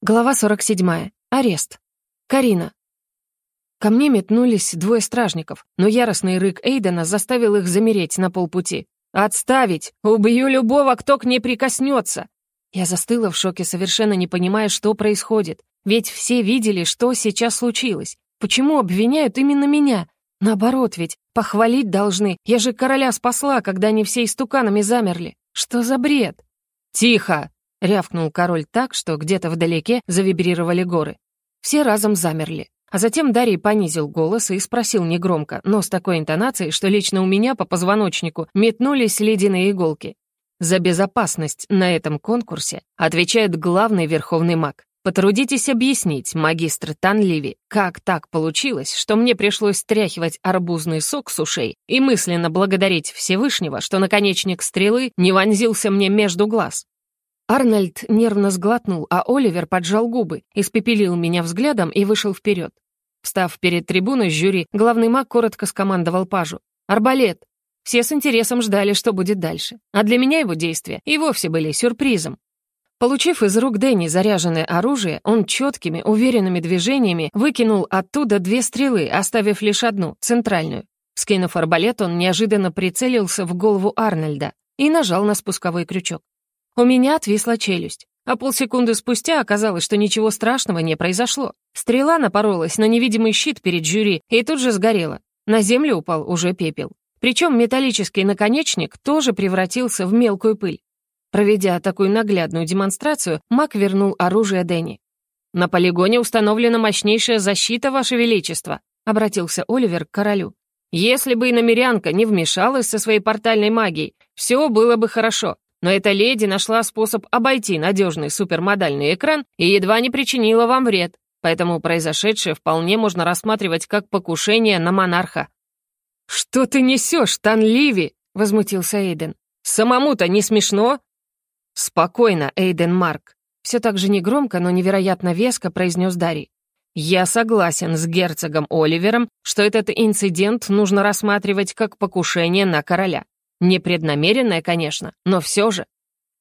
Глава 47. Арест. Карина. Ко мне метнулись двое стражников, но яростный рык Эйдена заставил их замереть на полпути. «Отставить! Убью любого, кто к ней прикоснется!» Я застыла в шоке, совершенно не понимая, что происходит. Ведь все видели, что сейчас случилось. Почему обвиняют именно меня? Наоборот ведь, похвалить должны. Я же короля спасла, когда они все истуканами замерли. Что за бред? «Тихо!» — рявкнул король так, что где-то вдалеке завибрировали горы. Все разом замерли. А затем Дарий понизил голос и спросил негромко, но с такой интонацией, что лично у меня по позвоночнику метнулись ледяные иголки. «За безопасность на этом конкурсе отвечает главный верховный маг. Потрудитесь объяснить, магистр Танливи, как так получилось, что мне пришлось стряхивать арбузный сок с ушей и мысленно благодарить Всевышнего, что наконечник стрелы не вонзился мне между глаз. Арнольд нервно сглотнул, а Оливер поджал губы, испепелил меня взглядом и вышел вперед. Встав перед трибуной жюри, главный маг коротко скомандовал пажу. «Арбалет!» Все с интересом ждали, что будет дальше. А для меня его действия и вовсе были сюрпризом. Получив из рук Дэнни заряженное оружие, он четкими, уверенными движениями выкинул оттуда две стрелы, оставив лишь одну, центральную. Скинув арбалет, он неожиданно прицелился в голову Арнольда и нажал на спусковой крючок. У меня отвисла челюсть. А полсекунды спустя оказалось, что ничего страшного не произошло. Стрела напоролась на невидимый щит перед жюри и тут же сгорела. На землю упал уже пепел. Причем металлический наконечник тоже превратился в мелкую пыль. Проведя такую наглядную демонстрацию, Мак вернул оружие Дэнни. «На полигоне установлена мощнейшая защита, Ваше Величество», — обратился Оливер к королю. «Если бы и намерянка не вмешалась со своей портальной магией, все было бы хорошо. Но эта леди нашла способ обойти надежный супермодальный экран и едва не причинила вам вред. Поэтому произошедшее вполне можно рассматривать как покушение на монарха». «Что ты несешь, Танливи?» — возмутился Эйден. «Самому-то не смешно?» «Спокойно, Эйден Марк», — все так же негромко, но невероятно веско произнес Дарий. «Я согласен с герцогом Оливером, что этот инцидент нужно рассматривать как покушение на короля. Непреднамеренное, конечно, но все же.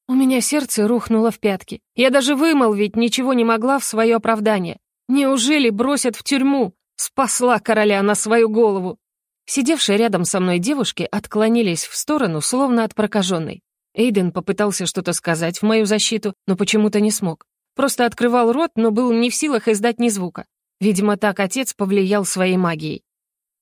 У меня сердце рухнуло в пятки. Я даже вымолвить ничего не могла в свое оправдание. Неужели бросят в тюрьму? Спасла короля на свою голову. Сидевшие рядом со мной девушки отклонились в сторону, словно от прокаженной. Эйден попытался что-то сказать в мою защиту, но почему-то не смог. Просто открывал рот, но был не в силах издать ни звука. Видимо, так отец повлиял своей магией.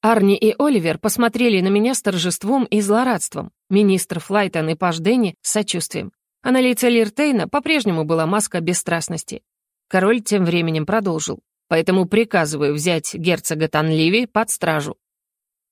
Арни и Оливер посмотрели на меня с торжеством и злорадством, министр Флайтон и Паш Дэнни с сочувствием. А на лице Лиртейна по-прежнему была маска бесстрастности. Король тем временем продолжил. «Поэтому приказываю взять герцога Танливи под стражу».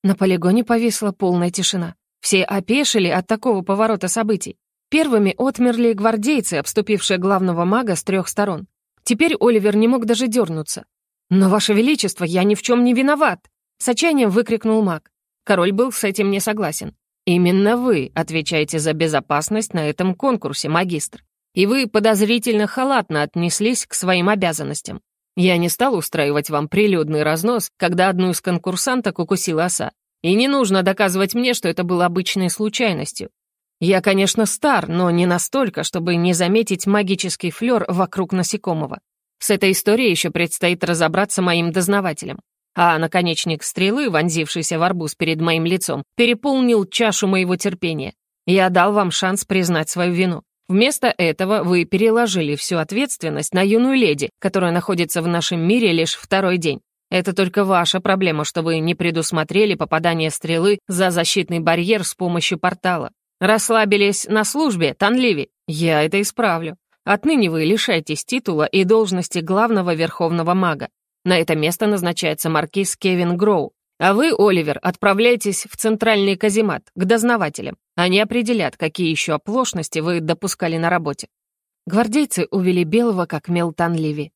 На полигоне повисла полная тишина. Все опешили от такого поворота событий. Первыми отмерли гвардейцы, обступившие главного мага с трех сторон. Теперь Оливер не мог даже дернуться. «Но, Ваше Величество, я ни в чем не виноват!» С отчаянием выкрикнул маг. Король был с этим не согласен. «Именно вы отвечаете за безопасность на этом конкурсе, магистр. И вы подозрительно халатно отнеслись к своим обязанностям. Я не стал устраивать вам прилюдный разнос, когда одну из конкурсанток укусила оса. И не нужно доказывать мне, что это было обычной случайностью. Я, конечно, стар, но не настолько, чтобы не заметить магический флёр вокруг насекомого. С этой историей еще предстоит разобраться моим дознавателям а наконечник стрелы, вонзившийся в арбуз перед моим лицом, переполнил чашу моего терпения. Я дал вам шанс признать свою вину. Вместо этого вы переложили всю ответственность на юную леди, которая находится в нашем мире лишь второй день. Это только ваша проблема, что вы не предусмотрели попадание стрелы за защитный барьер с помощью портала. Расслабились на службе, Танливи. Я это исправлю. Отныне вы лишаетесь титула и должности главного верховного мага. На это место назначается маркиз Кевин Гроу. А вы, Оливер, отправляйтесь в центральный каземат, к дознавателям. Они определят, какие еще оплошности вы допускали на работе». Гвардейцы увели Белого как мел Танливи.